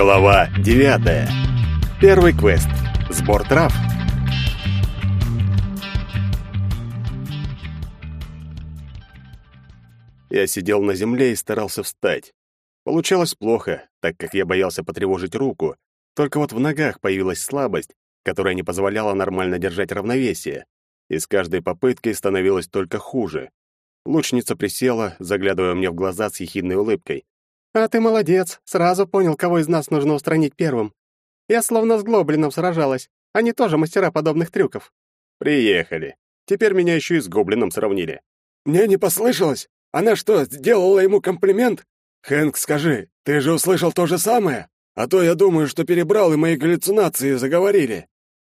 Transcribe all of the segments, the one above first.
Глава 9. Первый квест. Сбор трав. Я сидел на земле и старался встать. Получалось плохо, так как я боялся потревожить руку. Только вот в ногах появилась слабость, которая не позволяла нормально держать равновесие. И с каждой попыткой становилось только хуже. Лучница присела, заглядывая мне в глаза с ехидной улыбкой. «А ты молодец, сразу понял, кого из нас нужно устранить первым. Я словно с гоблином сражалась, они тоже мастера подобных трюков». «Приехали. Теперь меня еще и с гоблином сравнили». «Мне не послышалось? Она что, сделала ему комплимент? Хэнк, скажи, ты же услышал то же самое? А то я думаю, что перебрал, и мои галлюцинации заговорили».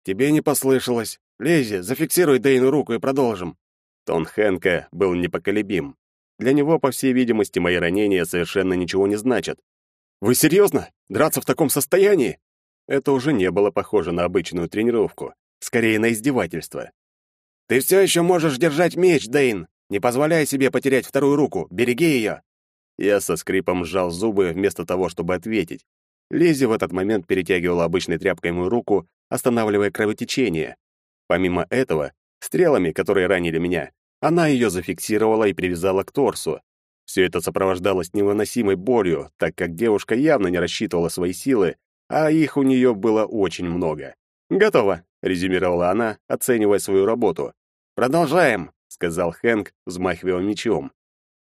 «Тебе не послышалось. Лези, зафиксируй Дейну руку и продолжим». Тон Хэнка был непоколебим. Для него, по всей видимости, мои ранения совершенно ничего не значат. «Вы серьезно? Драться в таком состоянии?» Это уже не было похоже на обычную тренировку, скорее на издевательство. «Ты все еще можешь держать меч, Дейн! Не позволяй себе потерять вторую руку, береги ее!» Я со скрипом сжал зубы вместо того, чтобы ответить. Лизи в этот момент перетягивала обычной тряпкой мою руку, останавливая кровотечение. Помимо этого, стрелами, которые ранили меня, она ее зафиксировала и привязала к торсу. Все это сопровождалось невыносимой болью, так как девушка явно не рассчитывала свои силы, а их у нее было очень много. «Готово», — резюмировала она, оценивая свою работу. «Продолжаем», — сказал Хэнк, взмахивая мечом.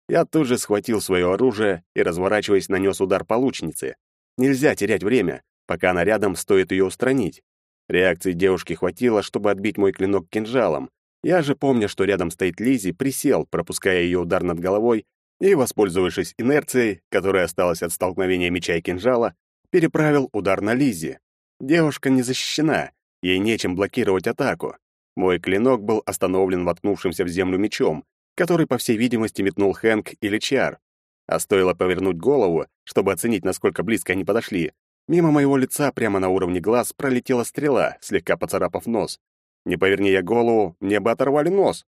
Я тут же схватил свое оружие и, разворачиваясь, нанес удар по лучнице. Нельзя терять время, пока она рядом, стоит ее устранить. Реакции девушки хватило, чтобы отбить мой клинок кинжалом, я же, помня, что рядом стоит Лизи, присел, пропуская ее удар над головой, и, воспользовавшись инерцией, которая осталась от столкновения меча и кинжала, переправил удар на Лизи. Девушка не защищена, ей нечем блокировать атаку. Мой клинок был остановлен воткнувшимся в землю мечом, который, по всей видимости, метнул Хэнк или Чар. А стоило повернуть голову, чтобы оценить, насколько близко они подошли, мимо моего лица прямо на уровне глаз пролетела стрела, слегка поцарапав нос. Не поверни я голову, мне бы оторвали нос.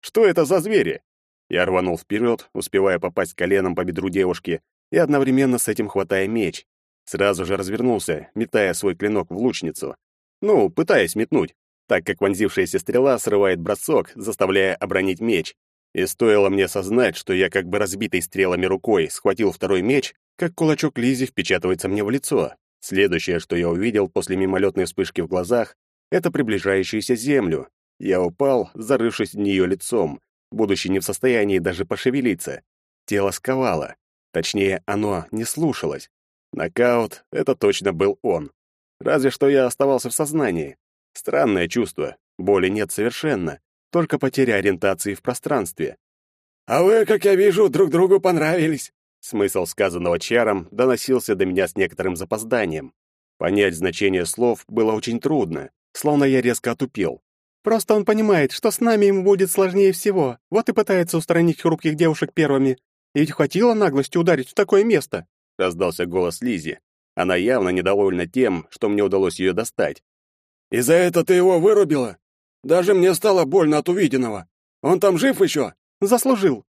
Что это за звери? Я рванул вперед, успевая попасть коленом по бедру девушки и одновременно с этим хватая меч. Сразу же развернулся, метая свой клинок в лучницу. Ну, пытаясь метнуть, так как вонзившаяся стрела срывает бросок, заставляя обронить меч. И стоило мне осознать, что я как бы разбитой стрелами рукой схватил второй меч, как кулачок Лизи впечатывается мне в лицо. Следующее, что я увидел после мимолетной вспышки в глазах, это приближающуюся землю. Я упал, зарывшись в нее лицом, будучи не в состоянии даже пошевелиться. Тело сковало. Точнее, оно не слушалось. Нокаут — это точно был он. Разве что я оставался в сознании. Странное чувство. Боли нет совершенно. Только потеря ориентации в пространстве. «А вы, как я вижу, друг другу понравились!» Смысл сказанного чаром доносился до меня с некоторым запозданием. Понять значение слов было очень трудно, словно я резко отупел. Просто он понимает, что с нами ему будет сложнее всего, вот и пытается устранить хрупких девушек первыми. И ведь хватило наглости ударить в такое место. Раздался голос Лизи. Она явно недовольна тем, что мне удалось ее достать. «И за это ты его вырубила? Даже мне стало больно от увиденного. Он там жив еще?» «Заслужил».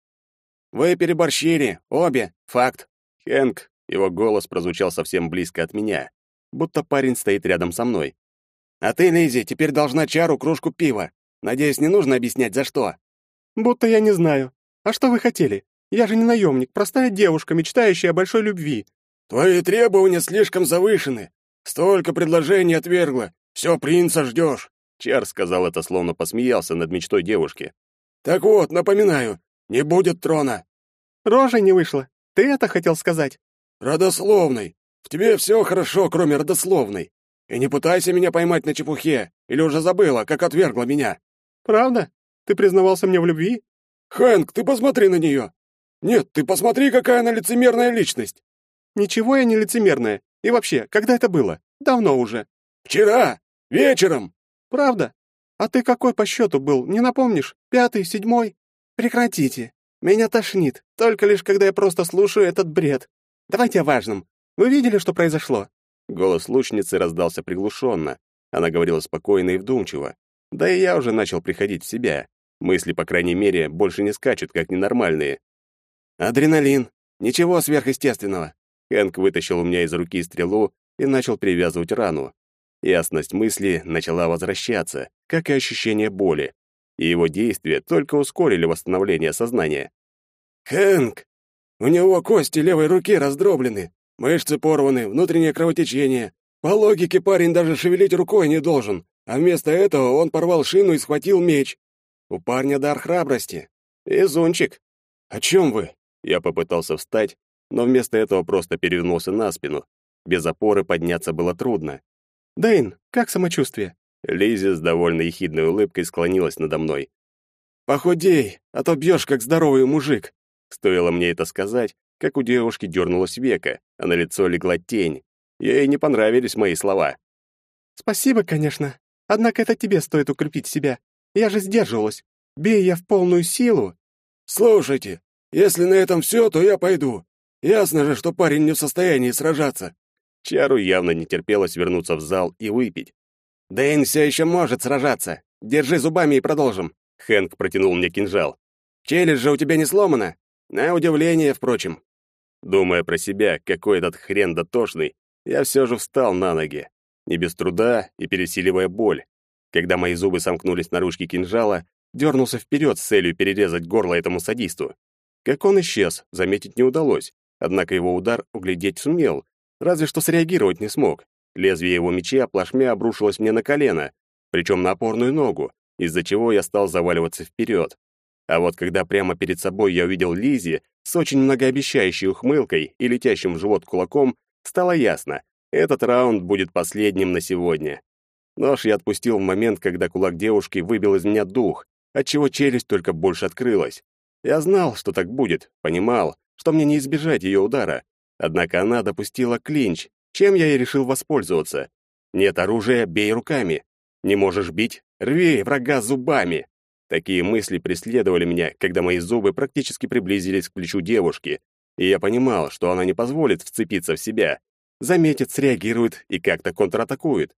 «Вы переборщили, обе, факт». Хэнк, его голос прозвучал совсем близко от меня, будто парень стоит рядом со мной. А ты, Лизи, теперь должна Чару кружку пива. Надеюсь, не нужно объяснять, за что. Будто я не знаю. А что вы хотели? Я же не наемник, простая девушка, мечтающая о большой любви. Твои требования слишком завышены. Столько предложений отвергла. Все принца ждешь. Чар сказал это, словно посмеялся над мечтой девушки. Так вот, напоминаю, не будет трона. Рожа не вышла. Ты это хотел сказать? Родословный. В тебе все хорошо, кроме родословной. И не пытайся меня поймать на чепухе, или уже забыла, как отвергла меня. Правда? Ты признавался мне в любви? Хэнк, ты посмотри на нее. Нет, ты посмотри, какая она лицемерная личность. Ничего я не лицемерная. И вообще, когда это было? Давно уже. Вчера, вечером. Правда? А ты какой по счету был, не напомнишь? Пятый, седьмой? Прекратите. Меня тошнит, только лишь когда я просто слушаю этот бред. Давайте о важном. Вы видели, что произошло? Голос лучницы раздался приглушенно. Она говорила спокойно и вдумчиво. Да и я уже начал приходить в себя. Мысли, по крайней мере, больше не скачут, как ненормальные. Адреналин. Ничего сверхъестественного. Хэнк вытащил у меня из руки стрелу и начал перевязывать рану. Ясность мысли начала возвращаться, как и ощущение боли, и его действия только ускорили восстановление сознания. «Хэнк, у него кости левой руки раздроблены, мышцы порваны, внутреннее кровотечение. По логике парень даже шевелить рукой не должен, а вместо этого он порвал шину и схватил меч. У парня дар храбрости. Изунчик. О чем вы? Я попытался встать, но вместо этого просто перевернулся на спину. Без опоры подняться было трудно. «Дэйн, как самочувствие?» Лизи с довольно ехидной улыбкой склонилась надо мной. «Похудей, а то бьешь, как здоровый мужик». Стоило мне это сказать, как у девушки дернулось века, а на лицо легла тень. Ей не понравились мои слова. «Спасибо, конечно. Однако это тебе стоит укрепить себя. Я же сдерживалась. Бей я в полную силу». «Слушайте, если на этом все, то я пойду. Ясно же, что парень не в состоянии сражаться». Чару явно не терпелось вернуться в зал и выпить. «Дэйн все еще может сражаться. Держи зубами и продолжим». Хэнк протянул мне кинжал. «Челюсть же у тебя не сломана. На удивление, впрочем». Думая про себя, какой этот хрен дотошный, я все же встал на ноги, не без труда и пересиливая боль. Когда мои зубы сомкнулись на ручке кинжала, дернулся вперед с целью перерезать горло этому садисту. Как он исчез, заметить не удалось, однако его удар углядеть сумел, разве что среагировать не смог. Лезвие его меча плашмя обрушилось мне на колено, причем на опорную ногу, из-за чего я стал заваливаться вперед. А вот когда прямо перед собой я увидел Лизи с очень многообещающей ухмылкой и летящим в живот кулаком, Стало ясно, этот раунд будет последним на сегодня. Нож я отпустил в момент, когда кулак девушки выбил из меня дух, отчего челюсть только больше открылась. Я знал, что так будет, понимал, что мне не избежать ее удара. Однако она допустила клинч, чем я и решил воспользоваться. Нет оружия — бей руками. Не можешь бить — рви врага зубами. Такие мысли преследовали меня, когда мои зубы практически приблизились к плечу девушки, и я понимал, что она не позволит вцепиться в себя. Заметит, среагирует и как-то контратакует.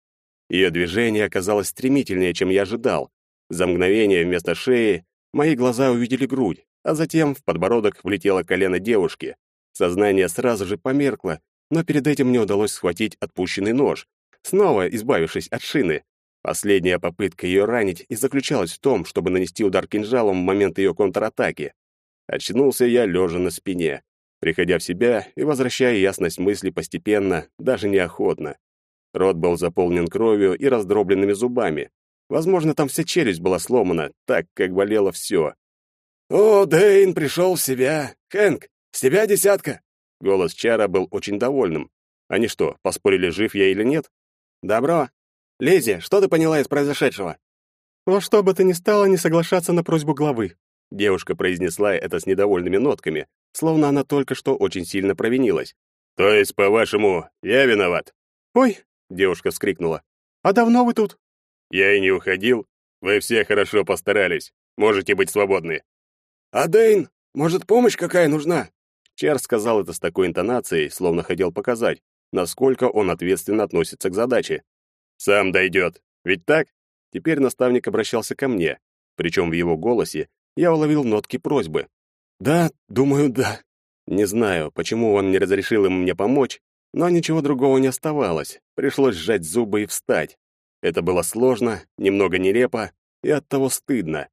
Ее движение оказалось стремительнее, чем я ожидал. За мгновение вместо шеи мои глаза увидели грудь, а затем в подбородок влетело колено девушки. Сознание сразу же померкло, но перед этим мне удалось схватить отпущенный нож, снова избавившись от шины. Последняя попытка ее ранить и заключалась в том, чтобы нанести удар кинжалом в момент ее контратаки. Очнулся я лежа на спине приходя в себя и возвращая ясность мысли постепенно, даже неохотно. Рот был заполнен кровью и раздробленными зубами. Возможно, там вся челюсть была сломана, так как болело все. «О, Дэйн пришел в себя! Хэнк, с тебя десятка!» Голос Чара был очень довольным. Они что, поспорили, жив я или нет? «Добро. Лизи, что ты поняла из произошедшего?» «Во что бы то ни стало не соглашаться на просьбу главы», Девушка произнесла это с недовольными нотками, словно она только что очень сильно провинилась. «То есть, по-вашему, я виноват?» «Ой!» — девушка вскрикнула. «А давно вы тут?» «Я и не уходил. Вы все хорошо постарались. Можете быть свободны». «А Дэйн, может, помощь какая нужна?» Чар сказал это с такой интонацией, словно хотел показать, насколько он ответственно относится к задаче. «Сам дойдет. Ведь так?» Теперь наставник обращался ко мне, причем в его голосе я уловил нотки просьбы. «Да, думаю, да». Не знаю, почему он не разрешил им мне помочь, но ничего другого не оставалось. Пришлось сжать зубы и встать. Это было сложно, немного нелепо и оттого стыдно.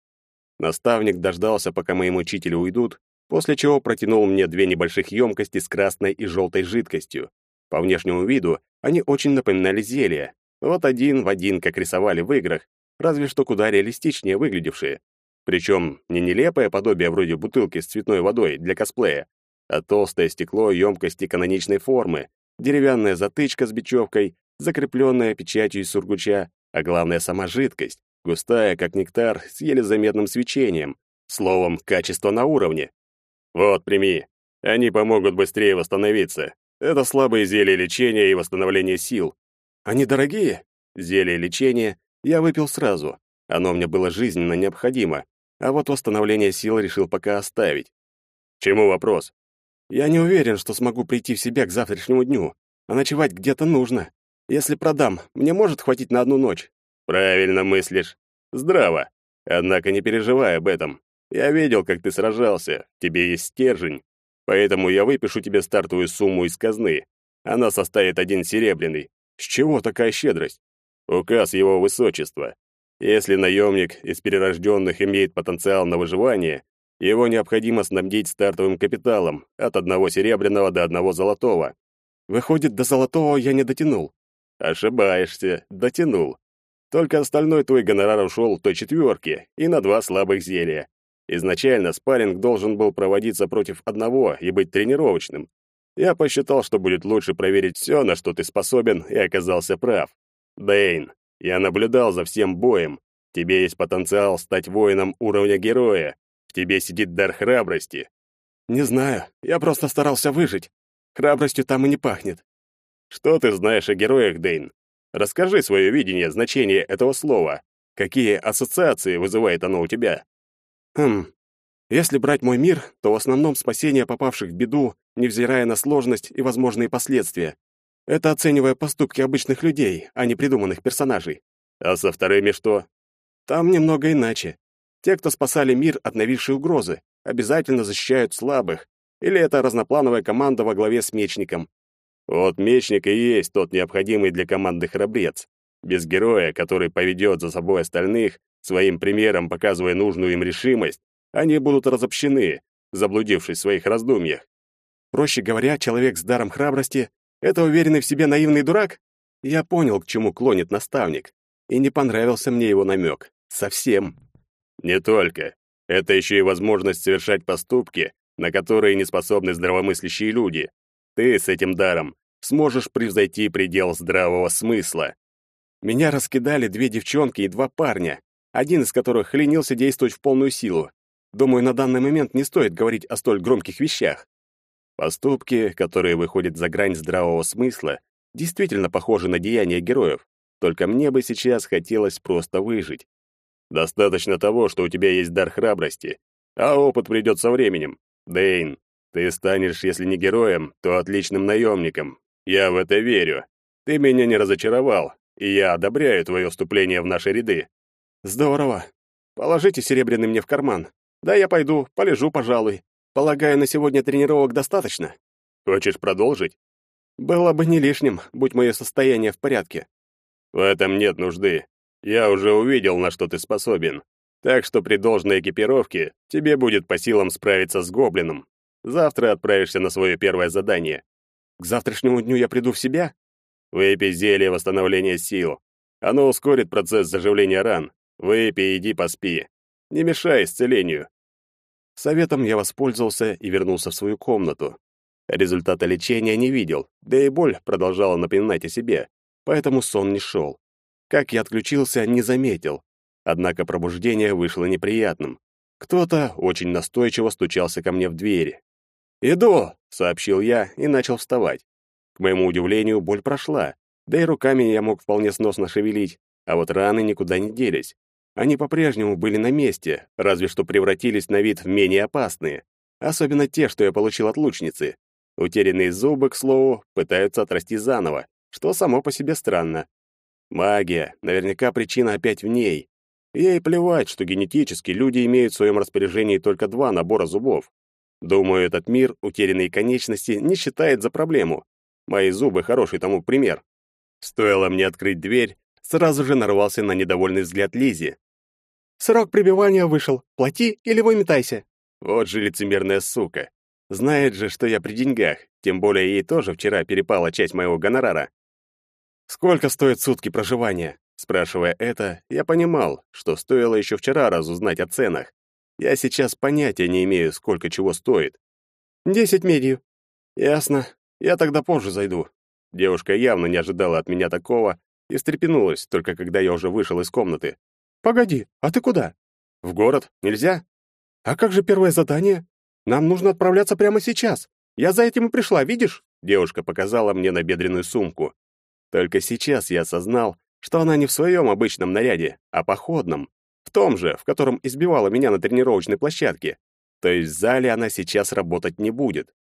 Наставник дождался, пока мои мучители уйдут, после чего протянул мне две небольших емкости с красной и желтой жидкостью. По внешнему виду они очень напоминали зелья. Вот один в один, как рисовали в играх, разве что куда реалистичнее выглядевшие. Причем не нелепое подобие вроде бутылки с цветной водой для косплея, а толстое стекло емкости каноничной формы, деревянная затычка с бечевкой, закрепленная печатью из сургуча, а главное сама жидкость, густая, как нектар, с еле заметным свечением. Словом, качество на уровне. Вот, прими. Они помогут быстрее восстановиться. Это слабые зелья лечения и восстановления сил. Они дорогие. Зелье лечения я выпил сразу. Оно мне было жизненно необходимо, а вот восстановление сил решил пока оставить. Чему вопрос? Я не уверен, что смогу прийти в себя к завтрашнему дню, а ночевать где-то нужно. Если продам, мне может хватить на одну ночь. Правильно мыслишь. Здраво. Однако не переживай об этом. Я видел, как ты сражался. тебе есть стержень. Поэтому я выпишу тебе стартовую сумму из казны. Она составит один серебряный. С чего такая щедрость? Указ его высочества. Если наемник из перерожденных имеет потенциал на выживание, его необходимо снабдить стартовым капиталом от одного серебряного до одного золотого. Выходит, до золотого я не дотянул. Ошибаешься, дотянул. Только остальной твой гонорар ушел той четверке и на два слабых зелья. Изначально спарринг должен был проводиться против одного и быть тренировочным. Я посчитал, что будет лучше проверить все, на что ты способен, и оказался прав. Дэйн, я наблюдал за всем боем. Тебе есть потенциал стать воином уровня героя. В тебе сидит дар храбрости. Не знаю, я просто старался выжить. Храбростью там и не пахнет. Что ты знаешь о героях, Дэйн? Расскажи свое видение значения этого слова. Какие ассоциации вызывает оно у тебя? Хм. Если брать мой мир, то в основном спасение попавших в беду, невзирая на сложность и возможные последствия. Это оценивая поступки обычных людей, а не придуманных персонажей. А со вторыми что? Там немного иначе. Те, кто спасали мир от нависшей угрозы, обязательно защищают слабых. Или это разноплановая команда во главе с мечником. Вот мечник и есть тот необходимый для команды храбрец. Без героя, который поведет за собой остальных, своим примером показывая нужную им решимость, они будут разобщены, заблудившись в своих раздумьях. Проще говоря, человек с даром храбрости — это уверенный в себе наивный дурак? Я понял, к чему клонит наставник, и не понравился мне его намек. Совсем. Не только. Это еще и возможность совершать поступки, на которые не способны здравомыслящие люди. Ты с этим даром сможешь превзойти предел здравого смысла. Меня раскидали две девчонки и два парня, один из которых ленился действовать в полную силу. Думаю, на данный момент не стоит говорить о столь громких вещах. Поступки, которые выходят за грань здравого смысла, действительно похожи на деяния героев, только мне бы сейчас хотелось просто выжить. Достаточно того, что у тебя есть дар храбрости, а опыт придет со временем. Дейн, ты станешь, если не героем, то отличным наемником. Я в это верю. Ты меня не разочаровал, и я одобряю твое вступление в наши ряды. Здорово. Положите серебряный мне в карман. Да я пойду, полежу, пожалуй. Полагаю, на сегодня тренировок достаточно. Хочешь продолжить? Было бы не лишним, будь мое состояние в порядке. В этом нет нужды. Я уже увидел, на что ты способен. Так что при должной экипировке тебе будет по силам справиться с гоблином. Завтра отправишься на свое первое задание. К завтрашнему дню я приду в себя? Выпей зелье восстановления сил. Оно ускорит процесс заживления ран. Выпей, иди поспи. Не мешай исцелению. Советом я воспользовался и вернулся в свою комнату. Результата лечения не видел, да и боль продолжала напоминать о себе, поэтому сон не шел. Как я отключился, не заметил. Однако пробуждение вышло неприятным. Кто-то очень настойчиво стучался ко мне в двери. «Иду!» — сообщил я и начал вставать. К моему удивлению, боль прошла, да и руками я мог вполне сносно шевелить, а вот раны никуда не делись. Они по-прежнему были на месте, разве что превратились на вид в менее опасные. Особенно те, что я получил от лучницы. Утерянные зубы, к слову, пытаются отрасти заново, что само по себе странно. Магия, наверняка причина опять в ней. Ей плевать, что генетически люди имеют в своем распоряжении только два набора зубов. Думаю, этот мир утерянные конечности не считает за проблему. Мои зубы хороший тому пример. Стоило мне открыть дверь, сразу же нарвался на недовольный взгляд Лизи. «Срок пребывания вышел. Плати или выметайся». Вот же лицемерная сука. Знает же, что я при деньгах, тем более ей тоже вчера перепала часть моего гонорара. «Сколько стоят сутки проживания?» Спрашивая это, я понимал, что стоило еще вчера разузнать о ценах. Я сейчас понятия не имею, сколько чего стоит. «Десять медью». «Ясно. Я тогда позже зайду». Девушка явно не ожидала от меня такого и встрепенулась, только когда я уже вышел из комнаты. «Погоди, а ты куда?» «В город? Нельзя?» «А как же первое задание? Нам нужно отправляться прямо сейчас. Я за этим и пришла, видишь?» Девушка показала мне набедренную сумку. Только сейчас я осознал, что она не в своем обычном наряде, а походном. В том же, в котором избивала меня на тренировочной площадке. То есть в зале она сейчас работать не будет.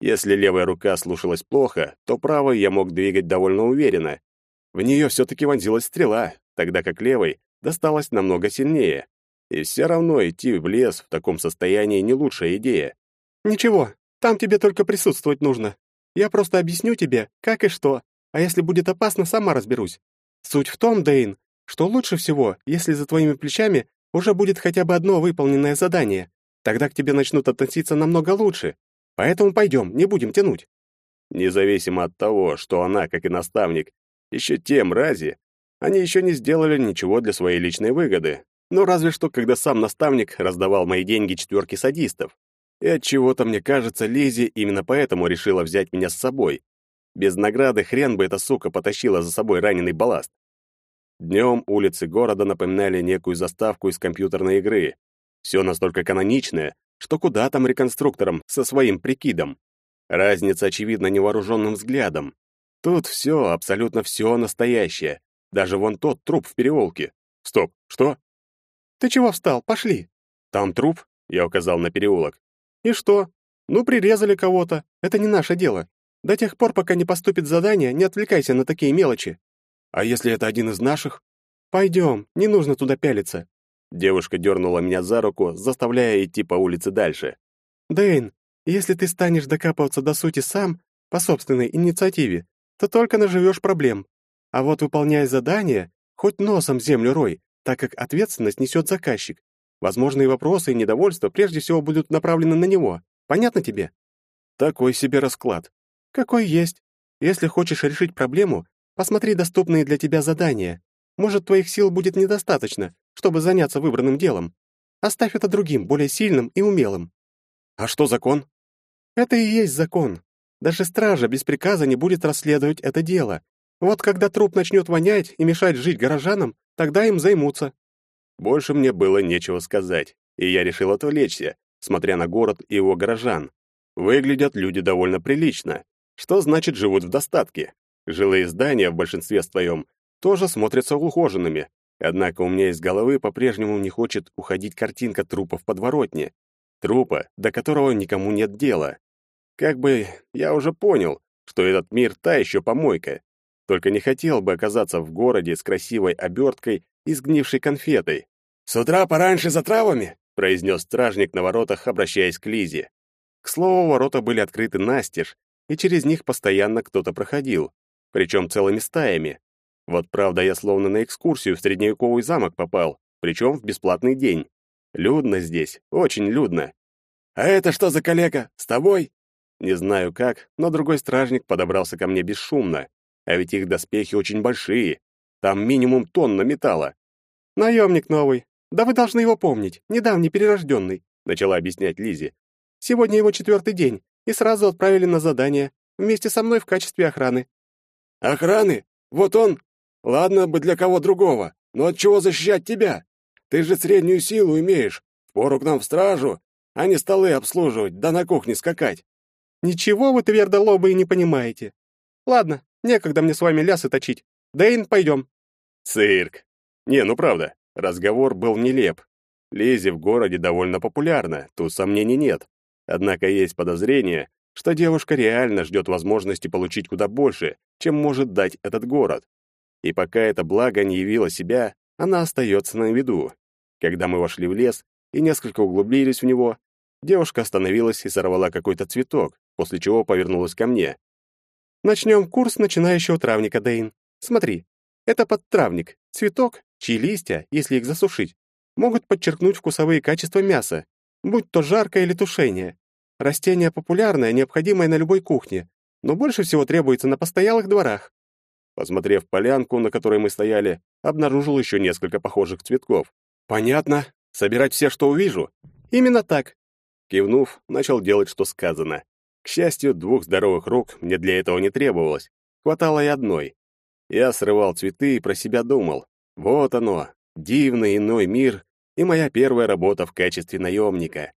Если левая рука слушалась плохо, то правой я мог двигать довольно уверенно. В нее все-таки вонзилась стрела, тогда как левой досталась намного сильнее. И все равно идти в лес в таком состоянии не лучшая идея. «Ничего, Там тебе только присутствовать нужно. Я просто объясню тебе, как и что, а если будет опасно, сама разберусь. Суть в том, Дейн, что лучше всего, если за твоими плечами уже будет хотя бы одно выполненное задание. Тогда к тебе начнут относиться намного лучше. Поэтому пойдем, не будем тянуть. Независимо от того, что она, как и наставник, еще те мрази, они еще не сделали ничего для своей личной выгоды. Ну, разве что, когда сам наставник раздавал мои деньги четверке садистов. И от чего то мне кажется, Лизи именно поэтому решила взять меня с собой. Без награды хрен бы эта сука потащила за собой раненый балласт. Днем улицы города напоминали некую заставку из компьютерной игры. Все настолько каноничное, что куда там реконструкторам со своим прикидом. Разница очевидна невооруженным взглядом. Тут все, абсолютно все настоящее. Даже вон тот труп в переулке. Стоп, что? Ты чего встал? Пошли. Там труп? Я указал на переулок. И что? Ну, прирезали кого-то. Это не наше дело. До тех пор, пока не поступит задание, не отвлекайся на такие мелочи. А если это один из наших? Пойдем, не нужно туда пялиться. Девушка дернула меня за руку, заставляя идти по улице дальше. Дэйн, если ты станешь докапываться до сути сам, по собственной инициативе, то только наживешь проблем. А вот выполняя задание, хоть носом землю рой, так как ответственность несет заказчик. Возможные вопросы и недовольства прежде всего будут направлены на него. Понятно тебе? Такой себе расклад. Какой есть. Если хочешь решить проблему, посмотри доступные для тебя задания. Может, твоих сил будет недостаточно, чтобы заняться выбранным делом. Оставь это другим, более сильным и умелым. А что закон? Это и есть закон. Даже стража без приказа не будет расследовать это дело. Вот когда труп начнет вонять и мешать жить горожанам, тогда им займутся. Больше мне было нечего сказать, и я решил отвлечься, смотря на город и его горожан. Выглядят люди довольно прилично. Что значит живут в достатке? Жилые здания в большинстве своем тоже смотрятся ухоженными, однако у меня из головы по-прежнему не хочет уходить картинка трупа в подворотне. Трупа, до которого никому нет дела. Как бы я уже понял, что этот мир та еще помойка. Только не хотел бы оказаться в городе с красивой оберткой и сгнившей конфетой. «С утра пораньше за травами?» — произнес стражник на воротах, обращаясь к Лизе. К слову, ворота были открыты настежь, и через них постоянно кто-то проходил, причем целыми стаями. Вот правда, я словно на экскурсию в средневековый замок попал, причем в бесплатный день. Людно здесь, очень людно. «А это что за коллега? С тобой?» Не знаю как, но другой стражник подобрался ко мне бесшумно. А ведь их доспехи очень большие. Там минимум тонна металла. «Наемник новый. Да вы должны его помнить. Недавний перерожденный», — начала объяснять Лизи. «Сегодня его четвертый день, и сразу отправили на задание, вместе со мной в качестве охраны». «Охраны? Вот он? Ладно бы для кого другого, но от чего защищать тебя? Ты же среднюю силу имеешь. Пору к нам в стражу, а не столы обслуживать, да на кухне скакать. Ничего вы твердолобые не понимаете. Ладно, некогда мне с вами лясы точить. Дэйн, пойдем. Цирк. Не, ну правда, разговор был нелеп. Лизи в городе довольно популярна, тут сомнений нет. Однако есть подозрение, что девушка реально ждет возможности получить куда больше, чем может дать этот город. И пока это благо не явило себя, она остается на виду. Когда мы вошли в лес и несколько углубились в него, девушка остановилась и сорвала какой-то цветок, после чего повернулась ко мне. Начнем курс начинающего травника, Дейн. Смотри, это подтравник, цветок, чьи листья, если их засушить, могут подчеркнуть вкусовые качества мяса, будь то жаркое или тушение. Растение популярное, необходимое на любой кухне, но больше всего требуется на постоялых дворах. Посмотрев полянку, на которой мы стояли, обнаружил еще несколько похожих цветков. Понятно. Собирать все, что увижу. Именно так. Кивнув, начал делать, что сказано. К счастью, двух здоровых рук мне для этого не требовалось. Хватало и одной. Я срывал цветы и про себя думал. Вот оно, дивный иной мир и моя первая работа в качестве наемника.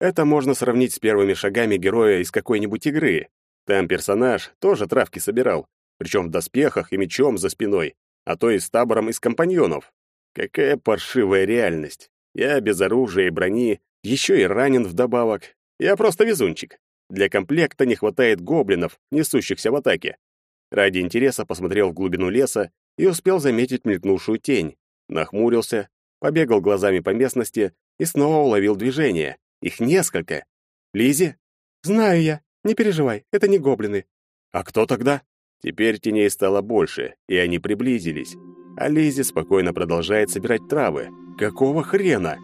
Это можно сравнить с первыми шагами героя из какой-нибудь игры. Там персонаж тоже травки собирал, причем в доспехах и мечом за спиной, а то и с табором из компаньонов. Какая паршивая реальность. Я без оружия и брони, еще и ранен вдобавок. Я просто везунчик. Для комплекта не хватает гоблинов, несущихся в атаке. Ради интереса посмотрел в глубину леса и успел заметить мелькнувшую тень. Нахмурился, побегал глазами по местности и снова уловил движение. Их несколько. Лизи? Знаю я. Не переживай, это не гоблины. А кто тогда? Теперь теней стало больше, и они приблизились. А Лизи спокойно продолжает собирать травы. Какого хрена?